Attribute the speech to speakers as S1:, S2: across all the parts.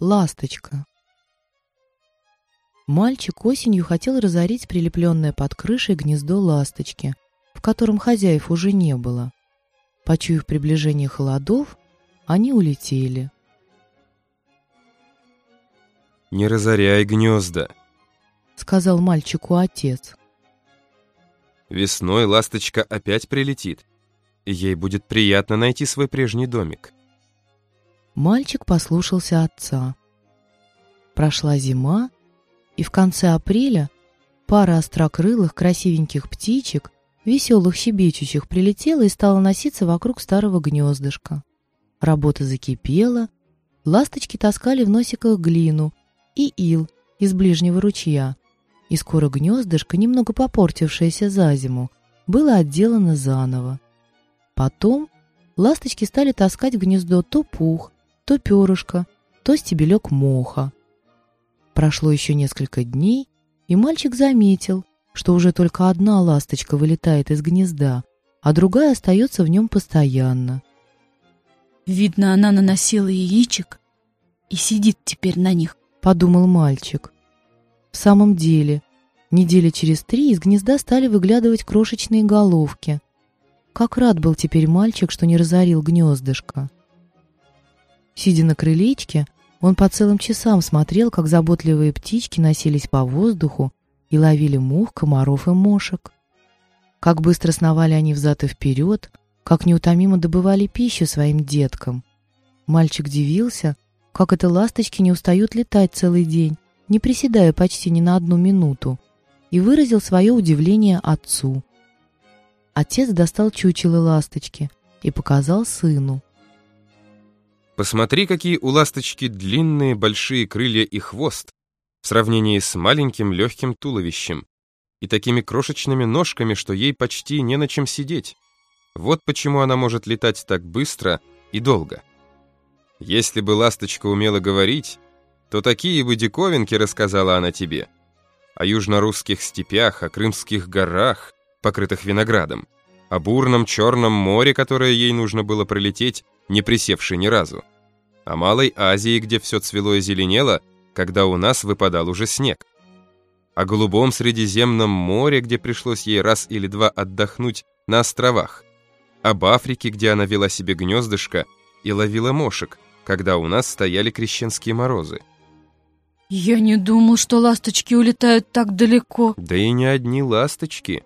S1: Ласточка. Мальчик осенью хотел разорить прилепленное под крышей гнездо ласточки, в котором хозяев уже не было. Почуяв приближение холодов, они улетели.
S2: «Не разоряй гнезда», —
S1: сказал мальчику отец.
S2: «Весной ласточка опять прилетит, и ей будет приятно найти свой прежний домик».
S1: Мальчик послушался отца. Прошла зима, и в конце апреля пара острокрылых красивеньких птичек, веселых щебечущих, прилетела и стала носиться вокруг старого гнездышка. Работа закипела, ласточки таскали в носиках глину и ил из ближнего ручья, и скоро гнездышко, немного попортившееся за зиму, было отделано заново. Потом ласточки стали таскать в гнездо то пух, то перышко, то стебелек моха. Прошло еще несколько дней, и мальчик заметил, что уже только одна ласточка вылетает из гнезда, а другая остается в нем постоянно.
S3: «Видно, она наносила яичек и сидит теперь на них», —
S1: подумал мальчик. В самом деле, недели через три из гнезда стали выглядывать крошечные головки. Как рад был теперь мальчик, что не разорил гнездышко. Сидя на крылечке, он по целым часам смотрел, как заботливые птички носились по воздуху и ловили мух, комаров и мошек. Как быстро сновали они взад и вперед, как неутомимо добывали пищу своим деткам. Мальчик дивился, как это ласточки не устают летать целый день, не приседая почти ни на одну минуту, и выразил свое удивление отцу. Отец достал чучело ласточки и показал сыну.
S2: Посмотри, какие у ласточки длинные большие крылья и хвост в сравнении с маленьким легким туловищем и такими крошечными ножками, что ей почти не на чем сидеть. Вот почему она может летать так быстро и долго. Если бы ласточка умела говорить, то такие бы диковинки рассказала она тебе. О южно-русских степях, о крымских горах, покрытых виноградом, о бурном Черном море, которое ей нужно было пролететь, не присевший ни разу. О Малой Азии, где все цвело и зеленело, когда у нас выпадал уже снег. О голубом Средиземном море, где пришлось ей раз или два отдохнуть на островах. Об Африке, где она вела себе гнездышко и ловила мошек, когда у нас стояли крещенские морозы.
S3: «Я не думал, что ласточки улетают так далеко».
S2: Да и не одни ласточки.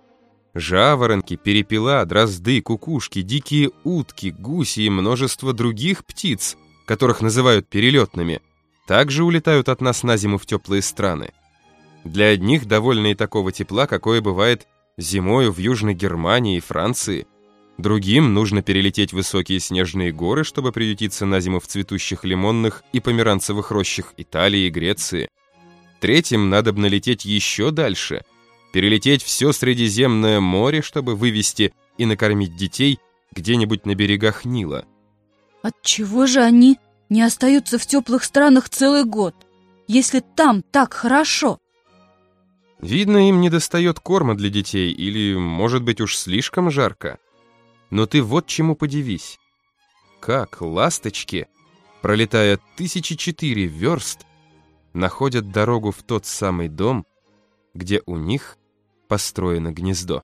S2: Жаворонки, перепела, дрозды, кукушки, дикие утки, гуси и множество других птиц, которых называют перелетными, также улетают от нас на зиму в теплые страны. Для одних довольны и такого тепла, какое бывает зимою в Южной Германии и Франции. Другим нужно перелететь высокие снежные горы, чтобы приютиться на зиму в цветущих лимонных и померанцевых рощах Италии и Греции. Третьим надо бы налететь еще дальше – перелететь все Средиземное море, чтобы вывести и накормить детей где-нибудь на берегах Нила.
S3: Отчего же они не остаются в теплых странах целый год, если там так хорошо?
S2: Видно, им не достает корма для детей, или, может быть, уж слишком жарко. Но ты вот чему подивись. Как ласточки, пролетая тысячи четыре верст, находят дорогу в тот самый дом, где у них построено гнездо.